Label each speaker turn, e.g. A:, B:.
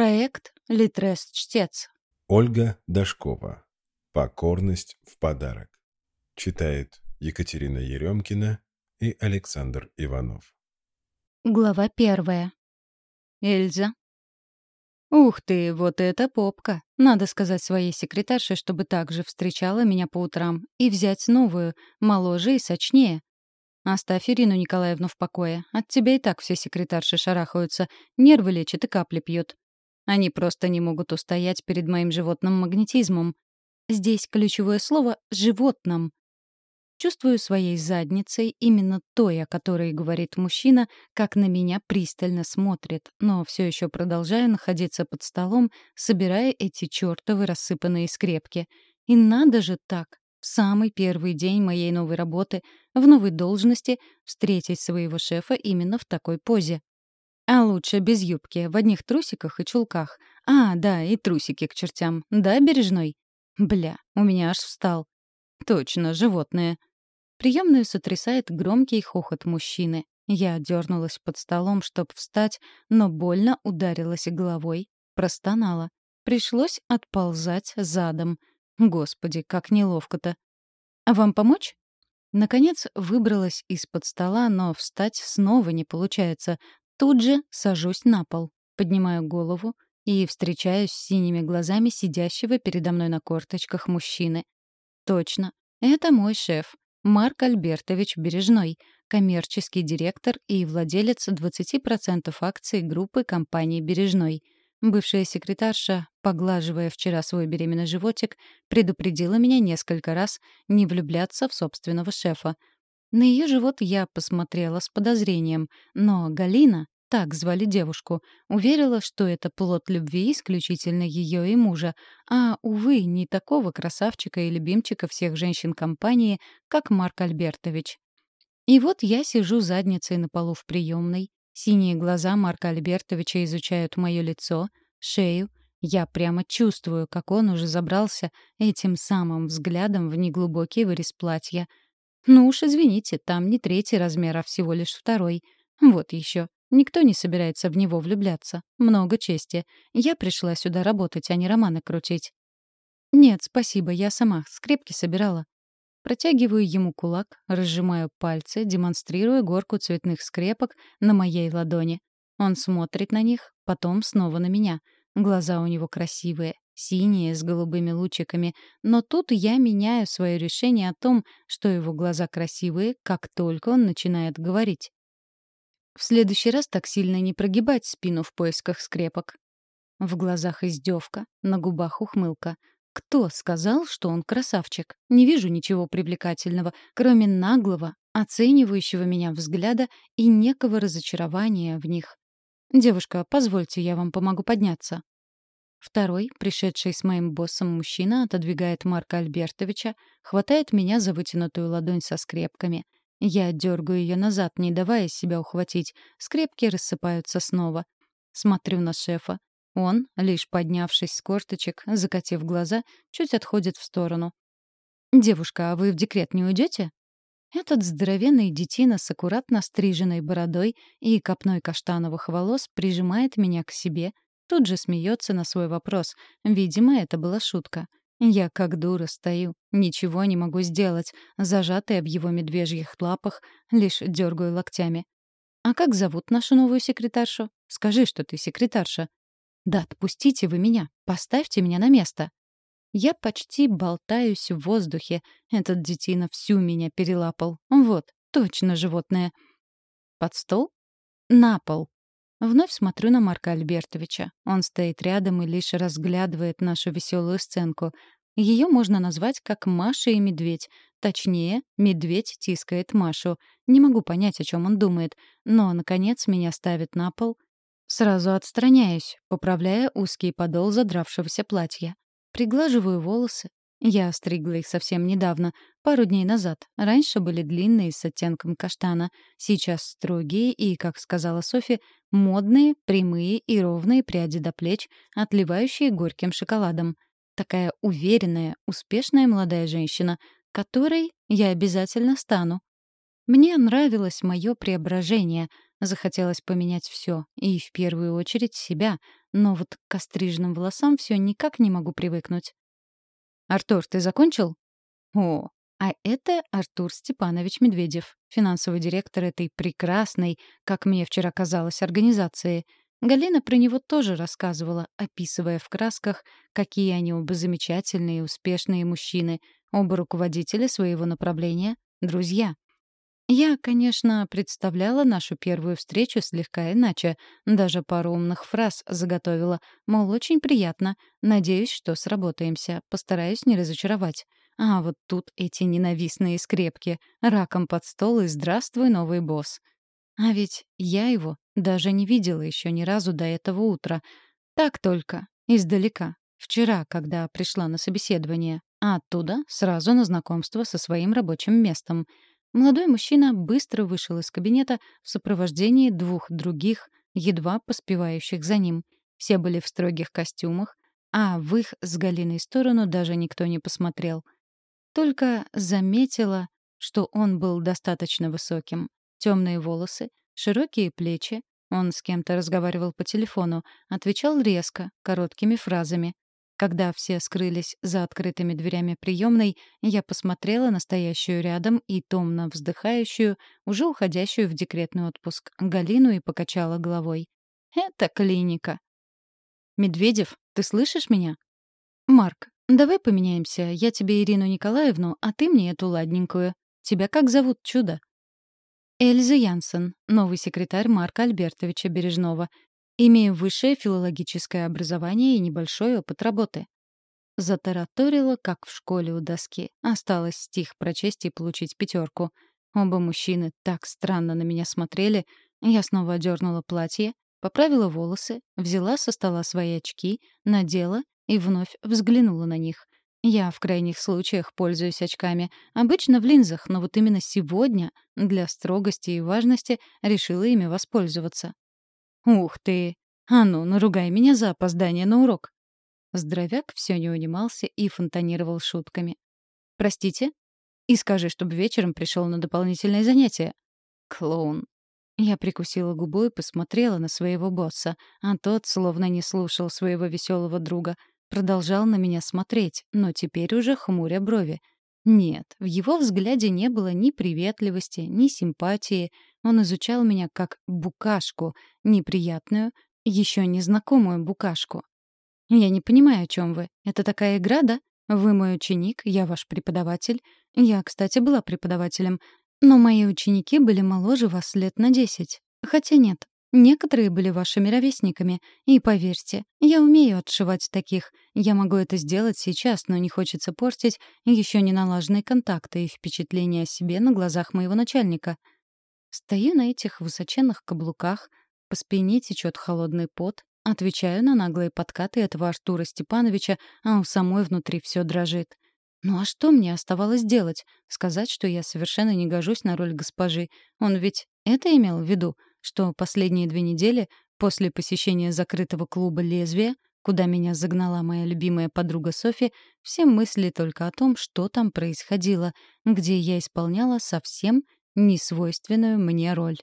A: Проект «Литрес-чтец».
B: Ольга Дашкова. «Покорность в подарок». Читает Екатерина Еремкина и Александр Иванов.
A: Глава первая. Эльза. Ух ты, вот это попка. Надо сказать своей секретарше, чтобы также встречала меня по утрам. И взять новую, моложе и сочнее. Оставь Ирину Николаевну в покое. От тебя и так все секретарши шарахаются. Нервы лечат и капли пьют. Они просто не могут устоять перед моим животным магнетизмом. Здесь ключевое слово «животным». Чувствую своей задницей именно той, о которой говорит мужчина, как на меня пристально смотрит, но все еще продолжаю находиться под столом, собирая эти чертовы рассыпанные скрепки. И надо же так, в самый первый день моей новой работы, в новой должности, встретить своего шефа именно в такой позе. А лучше без юбки, в одних трусиках и чулках. А, да, и трусики к чертям. Да, бережной? Бля, у меня аж встал. Точно, животное. Приемную сотрясает громкий хохот мужчины. Я дернулась под столом, чтобы встать, но больно ударилась головой, простонала. Пришлось отползать задом. Господи, как неловко-то. «А вам помочь?» Наконец выбралась из-под стола, но встать снова не получается. Тут же сажусь на пол, поднимаю голову и встречаюсь с синими глазами сидящего передо мной на корточках мужчины. Точно, это мой шеф, Марк Альбертович Бережной, коммерческий директор и владелец 20% акций группы компании «Бережной». Бывшая секретарша, поглаживая вчера свой беременный животик, предупредила меня несколько раз не влюбляться в собственного шефа. На ее живот я посмотрела с подозрением, но Галина, так звали девушку, уверила, что это плод любви исключительно ее и мужа, а, увы, не такого красавчика и любимчика всех женщин компании, как Марк Альбертович. И вот я сижу задницей на полу в приемной, синие глаза Марка Альбертовича изучают мое лицо, шею, я прямо чувствую, как он уже забрался этим самым взглядом в неглубокий вырез платья — ну уж извините, там не третий размер, а всего лишь второй. Вот еще. Никто не собирается в него влюбляться. Много чести. Я пришла сюда работать, а не романы крутить. Нет, спасибо, я сама скрепки собирала. Протягиваю ему кулак, разжимаю пальцы, демонстрируя горку цветных скрепок на моей ладони. Он смотрит на них, потом снова на меня. Глаза у него красивые, синие, с голубыми лучиками, но тут я меняю свое решение о том, что его глаза красивые, как только он начинает говорить. В следующий раз так сильно не прогибать спину в поисках скрепок. В глазах издевка, на губах ухмылка. Кто сказал, что он красавчик? Не вижу ничего привлекательного, кроме наглого, оценивающего меня взгляда и некого разочарования в них. «Девушка, позвольте, я вам помогу подняться». Второй, пришедший с моим боссом мужчина, отодвигает Марка Альбертовича, хватает меня за вытянутую ладонь со скрепками. Я дергаю ее назад, не давая себя ухватить. Скрепки рассыпаются снова. Смотрю на шефа. Он, лишь поднявшись с корточек, закатив глаза, чуть отходит в сторону. «Девушка, а вы в декрет не уйдете?» Этот здоровенный детина с аккуратно стриженной бородой и копной каштановых волос прижимает меня к себе, Тут же смеется на свой вопрос. Видимо, это была шутка. Я как дура стою, ничего не могу сделать, зажатая в его медвежьих лапах, лишь дергаю локтями. «А как зовут нашу новую секретаршу? Скажи, что ты секретарша». «Да отпустите вы меня, поставьте меня на место». Я почти болтаюсь в воздухе. Этот детина всю меня перелапал. Вот, точно животное. Под стол? На пол. Вновь смотрю на Марка Альбертовича. Он стоит рядом и лишь разглядывает нашу веселую сценку. Ее можно назвать как Маша и медведь. Точнее, медведь тискает Машу. Не могу понять, о чем он думает. Но, наконец, меня ставит на пол. Сразу отстраняюсь, поправляя узкий подол задравшегося платья. Приглаживаю волосы, я стригла их совсем недавно, пару дней назад. Раньше были длинные с оттенком каштана, сейчас строгие и, как сказала Софи, модные, прямые и ровные пряди до плеч, отливающие горьким шоколадом. Такая уверенная, успешная молодая женщина, которой я обязательно стану. Мне нравилось мое преображение, Захотелось поменять все, и в первую очередь себя, но вот к остриженным волосам все никак не могу привыкнуть. «Артур, ты закончил?» «О, а это Артур Степанович Медведев, финансовый директор этой прекрасной, как мне вчера казалось, организации. Галина про него тоже рассказывала, описывая в красках, какие они оба замечательные и успешные мужчины, оба руководители своего направления, друзья. Я, конечно, представляла нашу первую встречу слегка иначе, даже пару умных фраз заготовила, мол, очень приятно, надеюсь, что сработаемся, постараюсь не разочаровать. А вот тут эти ненавистные скрепки, раком под стол и здравствуй, новый босс. А ведь я его даже не видела еще ни разу до этого утра. Так только, издалека, вчера, когда пришла на собеседование, а оттуда сразу на знакомство со своим рабочим местом. Молодой мужчина быстро вышел из кабинета в сопровождении двух других, едва поспевающих за ним. Все были в строгих костюмах, а в их с Галиной сторону даже никто не посмотрел — только заметила, что он был достаточно высоким. Темные волосы, широкие плечи. Он с кем-то разговаривал по телефону, отвечал резко, короткими фразами. Когда все скрылись за открытыми дверями приемной, я посмотрела на стоящую рядом и томно вздыхающую, уже уходящую в декретный отпуск, Галину и покачала головой. «Это клиника». «Медведев, ты слышишь меня?» «Марк, «Давай поменяемся. Я тебе Ирину Николаевну, а ты мне эту ладненькую. Тебя как зовут, чудо?» Эльза Янсен, новый секретарь Марка Альбертовича Бережного. Имею высшее филологическое образование и небольшой опыт работы. Затараторила, как в школе у доски. Осталось стих прочесть и получить пятерку. Оба мужчины так странно на меня смотрели. Я снова одернула платье, поправила волосы, взяла со стола свои очки, надела и вновь взглянула на них. Я в крайних случаях пользуюсь очками, обычно в линзах, но вот именно сегодня, для строгости и важности, решила ими воспользоваться. «Ух ты! А ну, наругай меня за опоздание на урок!» Здоровяк все не унимался и фонтанировал шутками. «Простите?» «И скажи, чтобы вечером пришел на дополнительное занятие». «Клоун». Я прикусила губу и посмотрела на своего босса, а тот словно не слушал своего веселого друга — Продолжал на меня смотреть, но теперь уже хмуря брови. Нет, в его взгляде не было ни приветливости, ни симпатии. Он изучал меня как букашку, неприятную, еще незнакомую букашку. «Я не понимаю, о чем вы. Это такая игра, да? Вы мой ученик, я ваш преподаватель. Я, кстати, была преподавателем. Но мои ученики были моложе вас лет на десять. Хотя нет, Некоторые были вашими ровесниками, и поверьте, я умею отшивать таких. Я могу это сделать сейчас, но не хочется портить еще не налаженные контакты и впечатления о себе на глазах моего начальника. Стою на этих высоченных каблуках, по спине течет холодный пот, отвечаю на наглые подкаты этого Артура Степановича, а у самой внутри все дрожит. Ну а что мне оставалось делать? Сказать, что я совершенно не гожусь на роль госпожи. Он ведь это имел в виду — что последние две недели после посещения закрытого клуба «Лезвие», куда меня загнала моя любимая подруга Софи, все мысли только о том, что там происходило, где я исполняла совсем несвойственную мне роль.